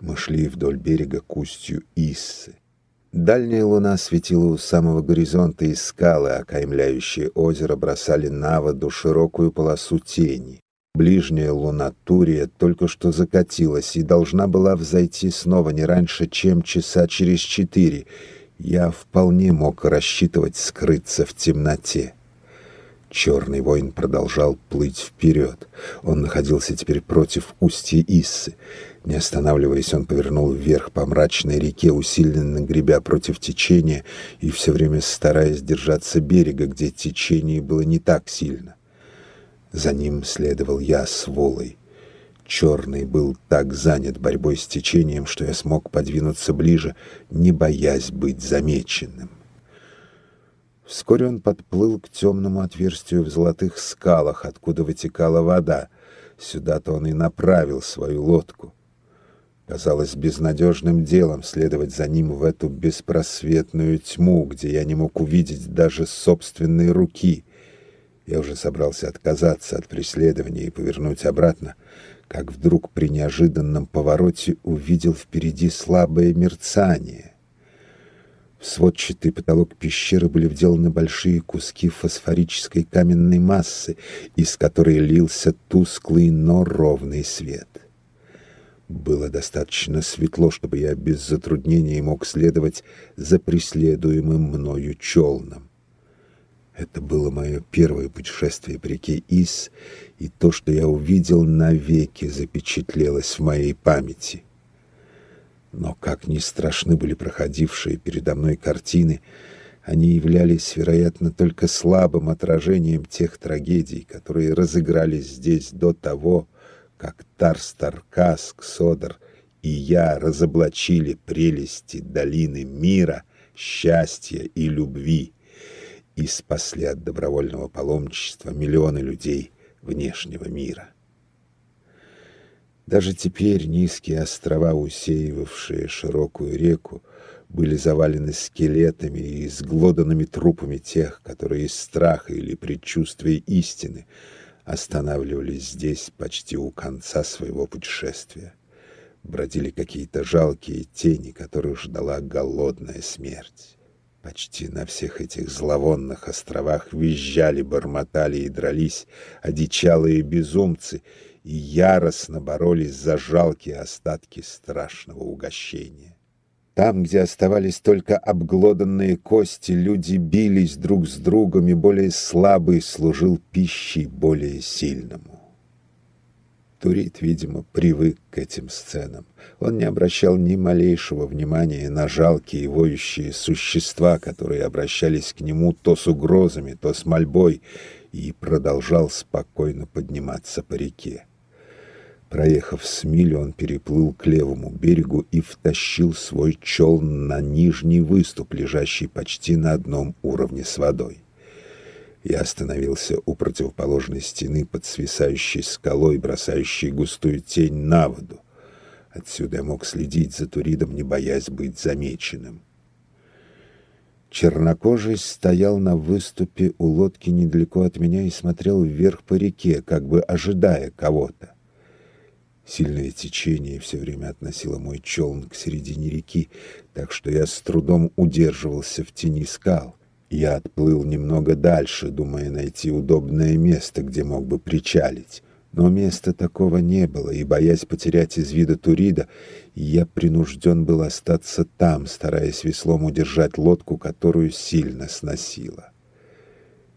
Мы шли вдоль берега к устью Иссы. Дальняя луна светила у самого горизонта, и скалы, окаймляющие озеро, бросали на воду широкую полосу тени. Ближняя луна Турия только что закатилась и должна была взойти снова не раньше, чем часа через четыре. Я вполне мог рассчитывать скрыться в темноте. Черный воин продолжал плыть вперед. Он находился теперь против устья Иссы. Не останавливаясь, он повернул вверх по мрачной реке, усиленно гребя против течения и все время стараясь держаться берега, где течение было не так сильно. За ним следовал я с Волой. Черный был так занят борьбой с течением, что я смог подвинуться ближе, не боясь быть замеченным. Вскоре он подплыл к темному отверстию в золотых скалах, откуда вытекала вода. Сюда-то он и направил свою лодку. Казалось безнадежным делом следовать за ним в эту беспросветную тьму, где я не мог увидеть даже собственной руки. Я уже собрался отказаться от преследования и повернуть обратно, как вдруг при неожиданном повороте увидел впереди слабое мерцание. В сводчатый потолок пещеры были вделаны большие куски фосфорической каменной массы, из которой лился тусклый, но ровный свет. Было достаточно светло, чтобы я без затруднений мог следовать за преследуемым мною челном. Это было мое первое путешествие по реке Ис, и то, что я увидел, навеки запечатлелось в моей памяти. Но как ни страшны были проходившие передо мной картины, они являлись, вероятно, только слабым отражением тех трагедий, которые разыгрались здесь до того, как Тарстар, Каск, Содор и я разоблачили прелести долины мира, счастья и любви и спасли от добровольного паломничества миллионы людей внешнего мира. Даже теперь низкие острова, усеивавшие широкую реку, были завалены скелетами и изглоданными трупами тех, которые из страха или предчувствия истины останавливались здесь почти у конца своего путешествия. Бродили какие-то жалкие тени, которых ждала голодная смерть. Почти на всех этих зловонных островах визжали, бормотали и дрались одичалые безумцы и яростно боролись за жалкие остатки страшного угощения. Там, где оставались только обглоданные кости, люди бились друг с другом, и более слабый служил пищей более сильному. Турит, видимо, привык к этим сценам. Он не обращал ни малейшего внимания на жалкие воющие существа, которые обращались к нему то с угрозами, то с мольбой, и продолжал спокойно подниматься по реке. Проехав с милю, он переплыл к левому берегу и втащил свой челн на нижний выступ, лежащий почти на одном уровне с водой. Я остановился у противоположной стены под свисающей скалой, бросающей густую тень на воду. Отсюда я мог следить за Туридом, не боясь быть замеченным. Чернокожий стоял на выступе у лодки недалеко от меня и смотрел вверх по реке, как бы ожидая кого-то. Сильное течение все время относило мой челн к середине реки, так что я с трудом удерживался в тени скал. Я отплыл немного дальше, думая найти удобное место, где мог бы причалить. Но места такого не было, и, боясь потерять из вида Турида, я принужден был остаться там, стараясь веслом удержать лодку, которую сильно сносило.